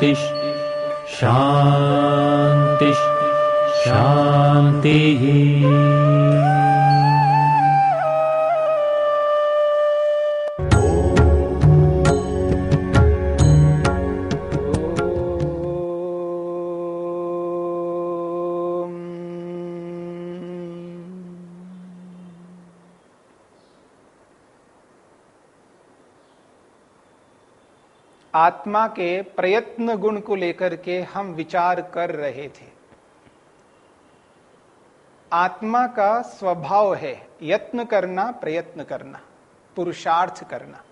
शान्तिः शांति। शान्तिः आत्मा के प्रयत्न गुण को लेकर के हम विचार कर रहे थे। आत्मा का स्वभाव है, यत्न करना, प्रयत्न करना, पुरुषार्थ करना।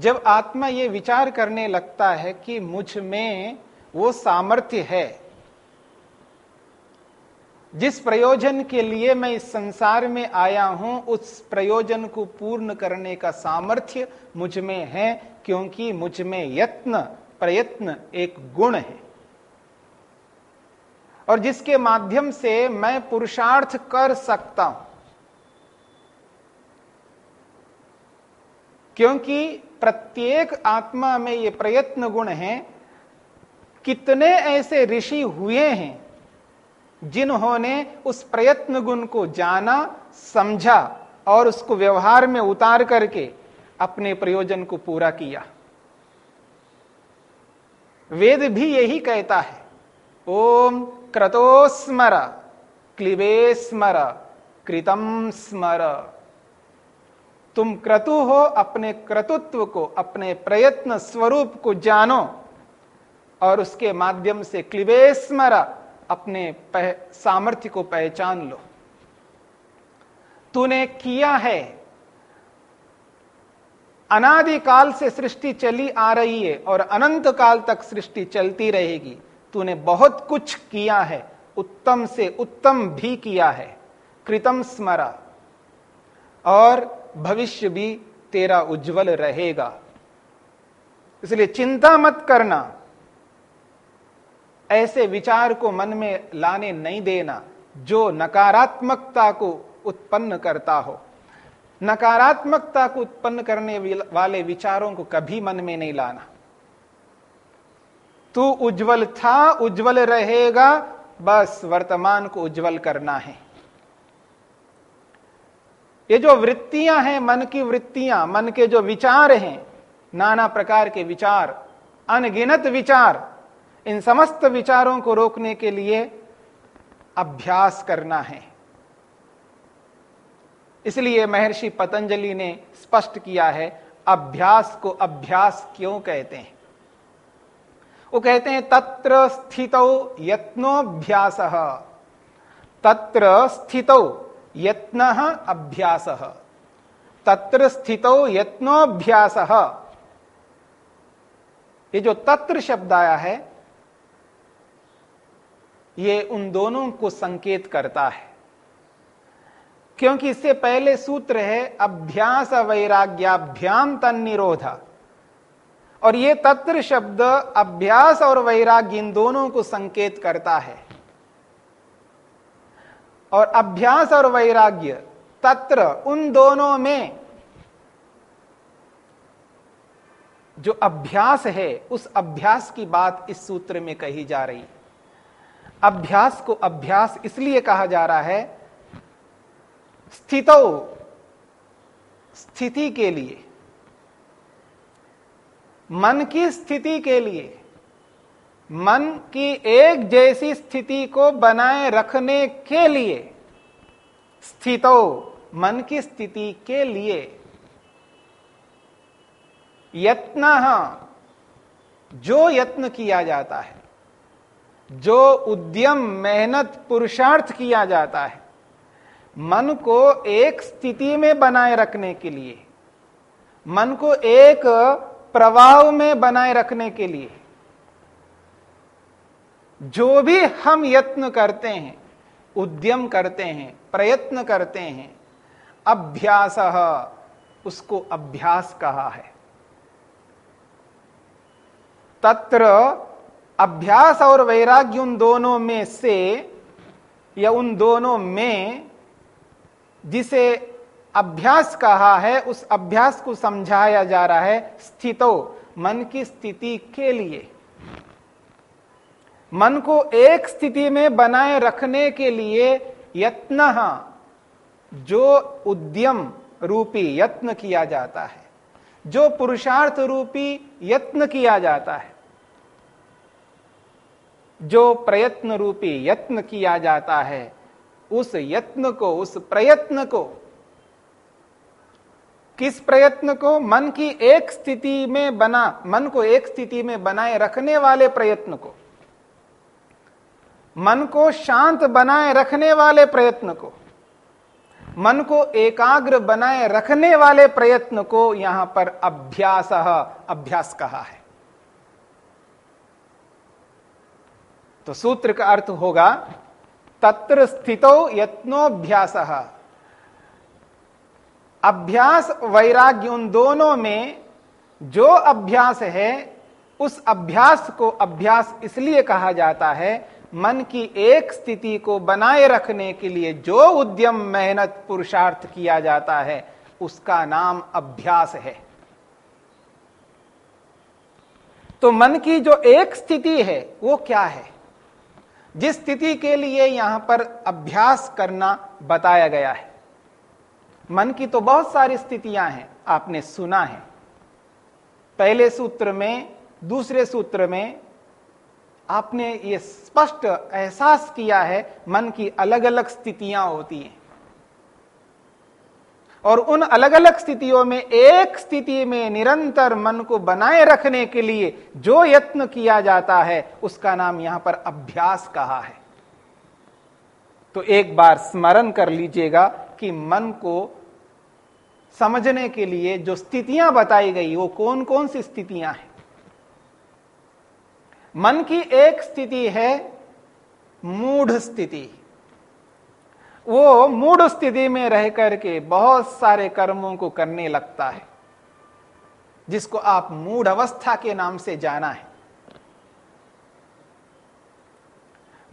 जब आत्मा ये विचार करने लगता है कि मुझमें वो सामर्थ्य है जिस प्रयोजन के लिए मैं इस संसार में आया हूँ, उस प्रयोजन को पूर्ण करने का सामर्थ्य मुझमें है, क्योंकि मुझमें यत्न, प्रयत्न एक गुण है। और जिसके माध्यम से मैं पुरुषार्थ कर सकता हूँ, क्योंकि प्रत्येक आत्मा में ये प्रयत्न गुण है, कितने ऐसे ऋषि हुए हैं जिन्होंने उस प्रयत्न गुण को जाना, समझा और उसको व्यवहार में उतार करके अपने प्रयोजन को पूरा किया। वेद भी यही कहता है, ओम क्रतोस्मर क्लिबे स्मर कृतम स्मर। तुम क्रतु हो अपने क्रतुत्व को, अपने प्रयत्न स्वरूप को जानो और उसके माध्यम से क्लिबे स्मर अपने सामर्थ्य को पहचान लो। तूने किया है। अनादिकाल से सृष्टि चली आ रही है और अनंत काल तक सृष्टि चलती रहेगी। तूने बहुत कुछ किया है। उत्तम से उत्तम भी किया है। कृतम स्मरा। और भविष्य भी तेरा उज्जवल रहेगा। इसलिए चिंता मत करना। ऐसे विचार को मन में लाने नहीं देना, जो नकारात्मकता को उत्पन्न करता हो। नकारात्मकता को उत्पन्न करने वाले विचारों को कभी मन में नहीं लाना। तू उज्जवल था, उज्जवल रहेगा, बस वर्तमान को उज्जवल करना है। ये जो वृत्तियाँ हैं, मन की वृत्तियाँ, मन के जो विचार हैं, नाना प्रकार के विचार, अनगिनत विचार इन समस्त विचारों को रोकने के लिए अभ्यास करना है। इसलिए महर्षि पतंजलि ने स्पष्ट किया है, अभ्यास को अभ्यास क्यों कहते हैं? वो कहते हैं, तत्र स्थित यत्नोभ्यास। तत्र स्थित यत्न अभ्यास। तत्र स्थित यत्नोभ्यास। ये जो तत्र शब्द आया है ये उन दोनों को संकेत करता है। क्योंकि इससे पहले सूत्र है, अभ्यास वैराग्याभ्याम तन निरोधा। और ये तत्र शब्द अभ्यास और वैराग्य इन दोनों को संकेत करता है। और अभ्यास और वैराग्य तत्र उन दोनों में जो अभ्यास है, उस अभ्यास की बात इस सूत्र में कही जा रही। अभ्यास को अभ्यास इसलिए कहा जा रहा है, स्थितो, स्थिति के लिए। मन की स्थिति के लिए। मन की एक जैसी स्थिति को बनाए रखने के लिए। स्थितो, मन की स्थिति के लिए। यत्न, जो यत्न किया जाता है जो उद्यम मेहनत पुरुषार्थ किया जाता है, मन को एक स्थिति में बनाए रखने के लिए, मन को एक प्रवाह में बनाए रखने के लिए, जो भी हम यत्न करते हैं, उद्यम करते हैं, प्रयत्न करते हैं, अभ्यास उसको अभ्यास कहा है। तत्र अभ्यास और वैराग्य उन दोनों में से, या उन दोनों में जिसे अभ्यास कहा है, उस अभ्यास को समझाया जा रहा है स्थितो, मन की स्थिति के लिए। मन को एक स्थिति में बनाए रखने के लिए यत्न जो उद्यम रूपी यत्न किया जाता है, जो पुरुषार्थ रूपी यत्न किया जाता है जो प्रयत्न रूपी यत्न किया जाता है, उस यत्न को, उस प्रयत्न को, किस प्रयत्न को? मन की एक स्थिति में बना, मन को एक स्थिति में बनाए रखने वाले प्रयत्न को। मन को शांत बनाए रखने वाले प्रयत्न को। मन को एकाग्र बनाए रखने वाले प्रयत्न को यहाँ पर अभ्यास अभ्यास कहा है। तो सूत्र का अर्थ होगा, तत्र स्थितो यत्नोभ्यास। अभ्यास, वैराग्य उन दोनों में जो अभ्यास है, उस अभ्यास को अभ्यास इसलिए कहा जाता है, मन की एक स्थिति को बनाए रखने के लिए जो उद्यम, मेहनत, पुरुषार्थ किया जाता है, उसका नाम अभ्यास है। तो मन की जो एक स्थिति है, वो क्या है? जिस स्थिति के लिए यहाँ पर अभ्यास करना बताया गया है। मन की तो बहुत सारी स्थितियाँ हैं, आपने सुना है। पहले सूत्र में, दूसरे सूत्र में आपने ये स्पष्ट एहसास किया है, मन की अलग अलग स्थितियाँ होती हैं। और उन अलग अलग स्थितियों में, एक स्थिति में निरंतर मन को बनाए रखने के लिए जो यत्न किया जाता है, उसका नाम यहाँ पर अभ्यास कहा है। तो एक बार स्मरण कर लीजिएगा कि मन को समझने के लिए जो स्थितियाँ बताई गई, वो कौन कौन सी स्थितियाँ हैं? मन की एक स्थिति है, मूढ़ स्थिति। वो मूड स्थिति में रह करके बहुत सारे कर्मों को करने लगता है, जिसको आप मूड अवस्था के नाम से जाना है।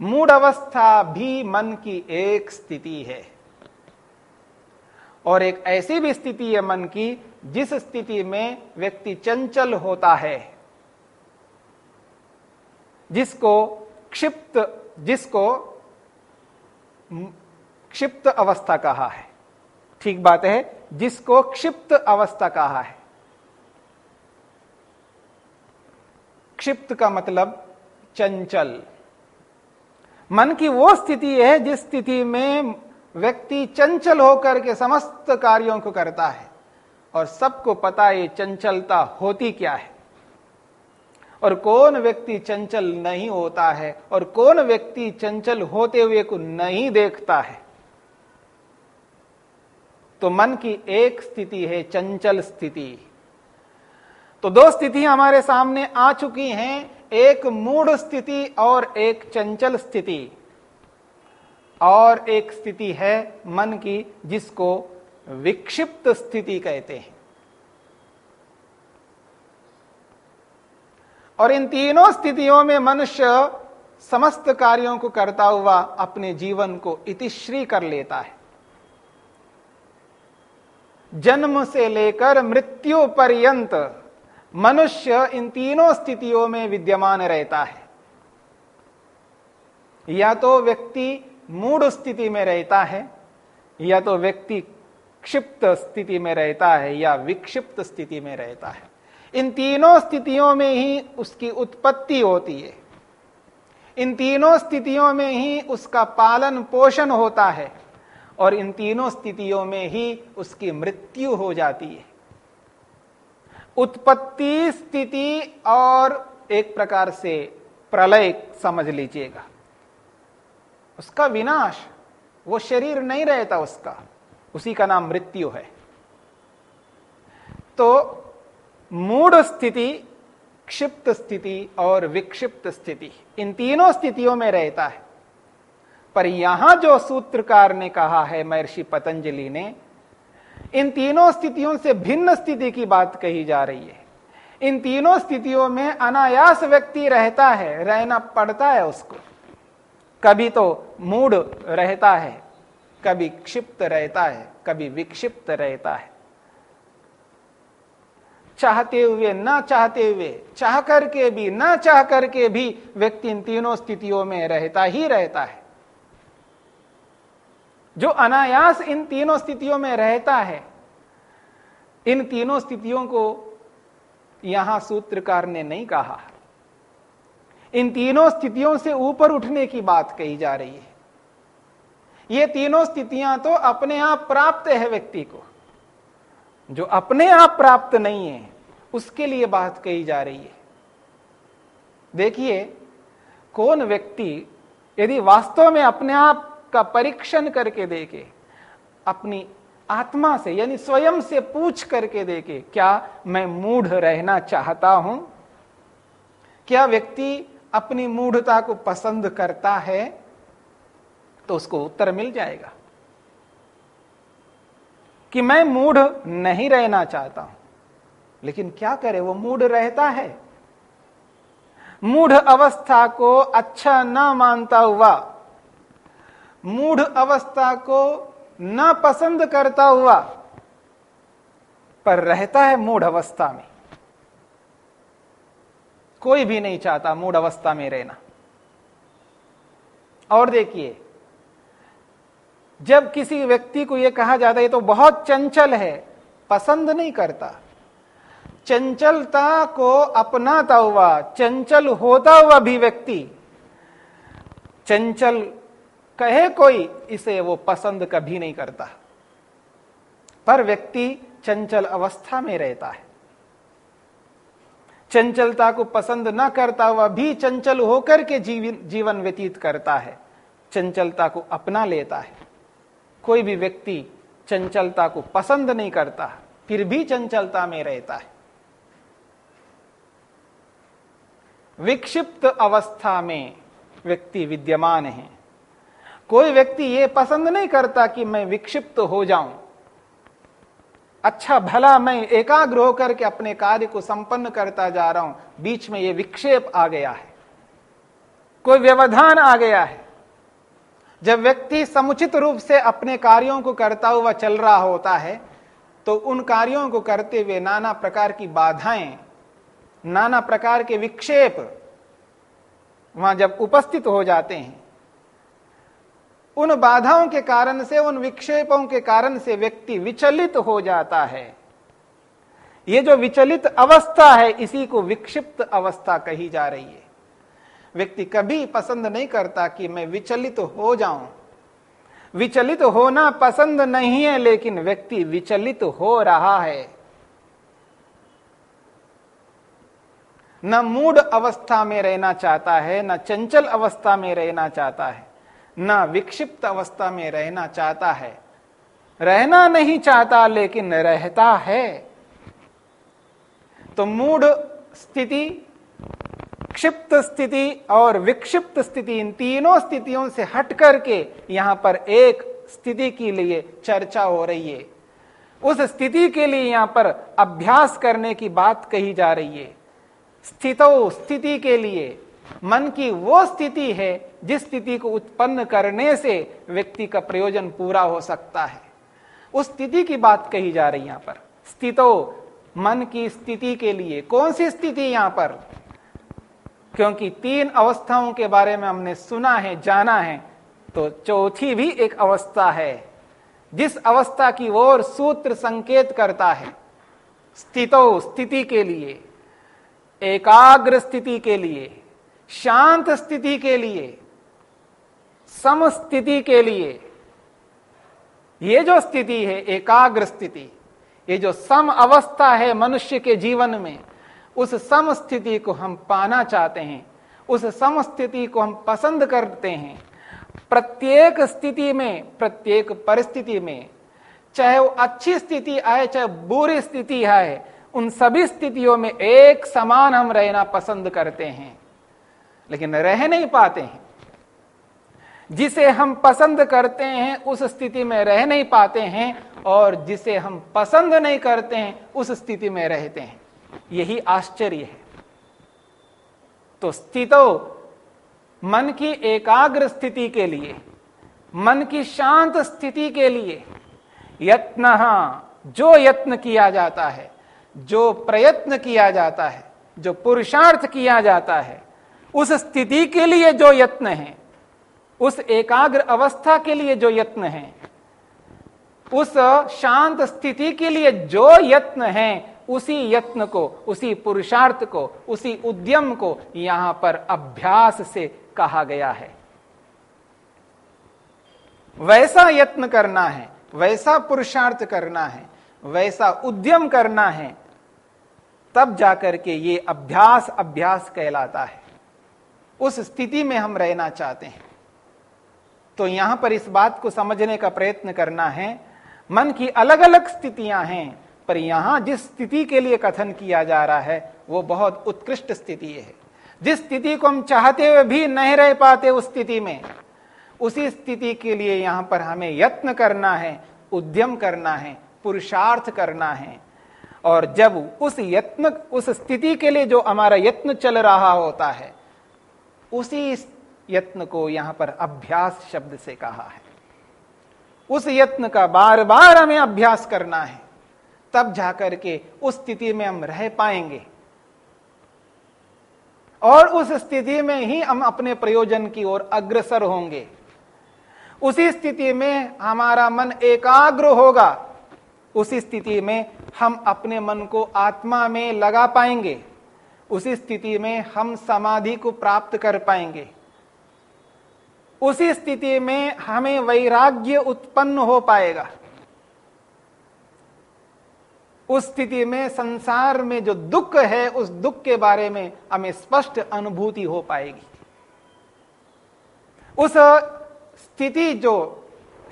मूड अवस्था भी मन की एक स्थिति है, और एक ऐसी भी स्थिति है मन की, जिस स्थिति में व्यक्ति चंचल होता है, जिसको क्षिप्त, जिसको क्षिप्त अवस्था कहा है। ठीक बात है, जिसको क्षिप्त अवस्था कहा है। क्षिप्त का मतलब चंचल। मन की वो स्थिति है, जिस स्थिति में व्यक्ति चंचल होकर के समस्त कार्यों को करता है और सबको पता है चंचलता होती क्या है। और कौन व्यक्ति चंचल नहीं होता है और कौन व्यक्ति चंचल होते हुए को नहीं देखता है। तो मन की एक स्थिति है, चंचल स्थिति। तो दो स्थिति हमारे सामने आ चुकी हैं, एक मूड स्थिति और एक चंचल स्थिति। और एक स्थिति है मन की, जिसको विक्षिप्त स्थिति कहते हैं। और इन तीनों स्थितियों में मनुष्य समस्त कार्यों को करता हुआ अपने जीवन को इतिश्री कर लेता है। जन्म से लेकर मृत्यु पर्यंत मनुष्य इन तीनों स्थितियों में विद्यमान रहता है। या तो व्यक्ति मूड स्थिति में रहता है, या तो व्यक्ति क्षिप्त स्थिति में रहता है, या विक्षिप्त स्थिति में रहता है। इन तीनों स्थितियों में ही उसकी उत्पत्ति होती है। इन तीनों स्थितियों में ही उसका पालन पोषण होता है। और इन तीनों स्थितियों में ही उसकी मृत्यु हो जाती है। उत्पत्ति स्थिति और एक प्रकार से प्रलय समझ लीजिएगा। उसका विनाश, वो शरीर नहीं रहता उसका, उसी का नाम मृत्यु है। तो मूड स्थिति, क्षिप्त स्थिति और विक्षिप्त स्थिति, इन तीनों स्थितियों में रहता है। पर यहाँ जो सूत्रकार ने कहा है, महर्षि पतंजलि ने, इन तीनों स्थितियों से भिन्न स्थिति की बात कही जा रही है। इन तीनों स्थितियों में अनायास व्यक्ति रहता है, रहना पड़ता है उसको। कभी तो मूड रहता है, कभी क्षिप्त रहता है, कभी विक्षिप्त रहता है। चाहते हुए, ना चाहते हुए, चाह करके भी, ना चाह करके भी व्यक्ति इन तीनों स्थितियों में रहता ही रहता है। जो अनायास इन तीनों स्थितियों में रहता है, इन तीनों स्थितियों को यहाँ सूत्रकार ने नहीं कहा। इन तीनों स्थितियों से ऊपर उठने की बात कही जा रही है। ये तीनों स्थितियाँ तो अपने आप प्राप्त है व्यक्ति को। जो अपने आप प्राप्त नहीं है, उसके लिए बात कही जा रही है। देखिए, कौन व्यक्ति यदि वास्तव में अपने आप का परीक्षण करके देखे अपनी आत्मा से, यानी स्वयं से पूछ करके देखे क्या मैं मूढ़ रहना चाहता हूँ? क्या व्यक्ति अपनी मूढ़ता को पसंद करता है? तो उसको उत्तर मिल जाएगा कि मैं मूढ़ नहीं रहना चाहता हूँ। लेकिन क्या करे, वो मूढ़ रहता है। मूढ़ अवस्था को अच्छा ना मानता हुआ मूढ़ अवस्था को ना पसंद करता हुआ, पर रहता है मूढ़ अवस्था में। कोई भी नहीं चाहता मूढ़ अवस्था में रहना। और देखिए, जब किसी व्यक्ति को यह कहा जाता है तो बहुत चंचल है, पसंद नहीं करता। चंचलता को अपनाता हुआ, चंचल होता हुआ भी व्यक्ति चंचल कहे कोई, इसे वो पसंद कभी नहीं करता। पर व्यक्ति चंचल अवस्था में रहता है। चंचलता को पसंद न करता हुआ भी चंचल होकर के जीवन जीवन व्यतीत करता है। चंचलता को अपना लेता है। कोई भी व्यक्ति चंचलता को पसंद नहीं करता, फिर भी चंचलता में रहता है। विक्षिप्त अवस्था में व्यक्ति विद्यमान है। कोई व्यक्ति ये पसंद नहीं करता कि मैं विक्षिप्त हो जाऊँ। अच्छा भला मैं एकाग्र होकर के अपने कार्य को संपन्न करता जा रहा हूँ। बीच में ये विक्षेप आ गया है। कोई व्यवधान आ गया है। जब व्यक्ति समुचित रूप से अपने कार्यों को करता हुआ चल रहा होता है तो उन कार्यों को करते हुए नाना प्रकार की बाधाएँ, नाना प्रकार के विक्षेप वहाँ जब उपस्थित हो जाते हैं उन बाधाओं के कारण से, उन विक्षेपों के कारण से व्यक्ति विचलित हो जाता है। ये जो विचलित अवस्था है, इसी को विक्षिप्त अवस्था कही जा रही है। व्यक्ति कभी पसंद नहीं करता कि मैं विचलित हो जाऊँ। विचलित होना पसंद नहीं है, लेकिन व्यक्ति विचलित हो रहा है। न मूड अवस्था में रहना चाहता है, न चंचल अवस्था में रहना चाहता है। न विक्षिप्त अवस्था में रहना चाहता है। रहना नहीं चाहता, लेकिन रहता है। तो मूड स्थिति, क्षिप्त स्थिति और विक्षिप्त स्थिति इन तीनों स्थितियों से हट करके यहाँ पर एक स्थिति के लिए चर्चा हो रही है। उस स्थिति के लिए यहाँ पर अभ्यास करने की बात कही जा रही है। स्थितो स्थिति के लिए मन की वो स्थिति है, जिस स्थिति को उत्पन्न करने से व्यक्ति का प्रयोजन पूरा हो सकता है। उस स्थिति की बात कही जा रही यहाँ पर। स्थितो, मन की स्थिति के लिए कौन सी स्थिति यहाँ पर? क्योंकि तीन अवस्थाओं के बारे में हमने सुना है, जाना है तो चौथी भी एक अवस्था है। जिस अवस्था की ओर सूत्र संकेत करता है, स्थितो, स्थिति के लिए, एकाग्र स्थिति के लिए शांत स्थिति के लिए, समस्थिति के लिए, ये जो स्थिति है, एकाग्र स्थिति, ये जो सम अवस्था है मनुष्य के जीवन में, उस सम स्थिति को हम पाना चाहते हैं, उस सम स्थिति को हम पसंद करते हैं। प्रत्येक स्थिति में, प्रत्येक परिस्थिति में, चाहे वो अच्छी स्थिति आए, चाहे बुरी स्थिति आए, उन सभी स्थितियों में एक समान हम रहना पसंद करते हैं। लेकिन रह नहीं पाते हैं। जिसे हम पसंद करते हैं, उस स्थिति में रह नहीं पाते हैं और जिसे हम पसंद नहीं करते हैं, उस स्थिति में रहते हैं। यही आश्चर्य है। तो स्थितो, मन की एकाग्र स्थिति के लिए, मन की शांत स्थिति के लिए यत्न जो यत्न किया जाता है, जो प्रयत्न किया जाता है, जो पुरुषार्थ किया जाता है उस स्थिति के लिए जो यत्न है, उस एकाग्र अवस्था के लिए जो यत्न है, उस शांत स्थिति के लिए जो यत्न है, उसी यत्न को, उसी पुरुषार्थ को, उसी उद्यम को यहाँ पर अभ्यास से कहा गया है। वैसा यत्न करना है, वैसा पुरुषार्थ करना है, वैसा उद्यम करना है, तब जाकर के ये अभ्यास अभ्यास कहलाता है। उस स्थिति में हम रहना चाहते हैं। तो यहाँ पर इस बात को समझने का प्रयत्न करना है। मन की अलग अलग स्थितियाँ हैं, पर यहाँ जिस स्थिति के लिए कथन किया जा रहा है, वो बहुत उत्कृष्ट स्थिति है। जिस स्थिति को हम चाहते हुए भी नहीं रह पाते उस स्थिति में, उसी स्थिति के लिए यहाँ पर हमें यत्न करना है, उद्यम करना है, पुरुषार्थ करना है। और जब उस यत्न, उस स्थिति के लिए जो हमारा यत्न चल रहा होता है उसी यत्न को यहाँ पर अभ्यास शब्द से कहा है। उस यत्न का बार बार हमें अभ्यास करना है। तब जाकर के उस स्थिति में हम रह पाएँगे। और उस स्थिति में ही हम अपने प्रयोजन की ओर अग्रसर होंगे। उसी स्थिति में हमारा मन एकाग्र होगा। उसी स्थिति में हम अपने मन को आत्मा में लगा पाएँगे। उसी स्थिति में हम समाधि को प्राप्त कर पाएँगे। उसी स्थिति में हमें वैराग्य उत्पन्न हो पाएगा। उस स्थिति में संसार में जो दुख है, उस दुख के बारे में हमें स्पष्ट अनुभूति हो पाएगी। उस स्थिति जो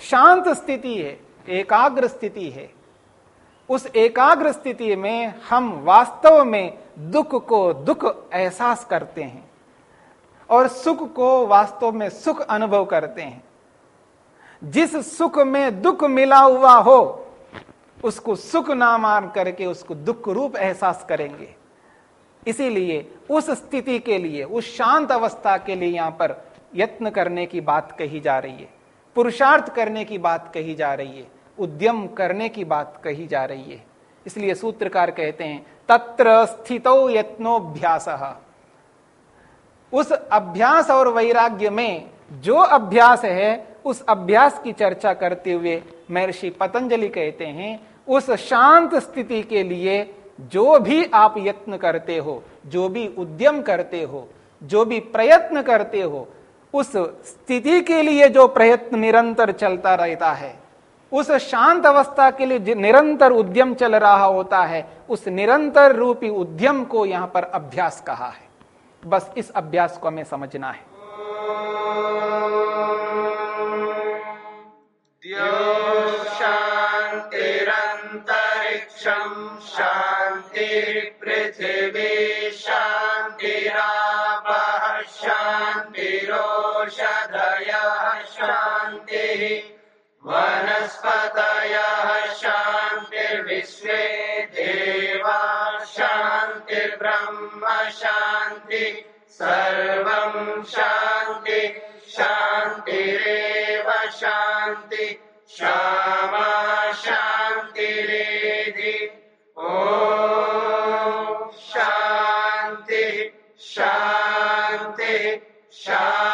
शांत स्थिति है, एकाग्र स्थिति है, उस एकाग्र स्थिति में हम वास्तव में दुख को दुख एहसास करते हैं और सुख को वास्तव में सुख अनुभव करते हैं। जिस सुख में दुख मिला हुआ हो, उसको सुख ना मान करके उसको दुख रूप एहसास करेंगे। इसीलिए उस स्थिति के लिए, उस शांत अवस्था के लिए यहाँ पर यत्न करने की बात कही जा रही है। पुरुषार्थ करने की बात कही जा रही है। उद्यम करने की बात कही जा रही है। इसलिए सूत्रकार कहते हैं तत्र स्थितो यत्नोभ्यास। उस अभ्यास और वैराग्य में जो अभ्यास है, उस अभ्यास की चर्चा करते हुए महर्षि पतंजलि कहते हैं, उस शांत स्थिति के लिए जो भी आप यत्न करते हो, जो भी उद्यम करते हो, जो भी प्रयत्न करते हो, उस स्थिति के लिए जो प्रयत्न निरंतर चलता रहता है उस शांत अवस्था के लिए निरंतर उद्यम चल रहा होता है, उस निरंतर रूपी उद्यम को यहाँ पर अभ्यास कहा है। बस इस अभ्यास को हमें समझना है। शांतिरेव शांति श्यामा शांतिरेधि ओ शांति शांति शांति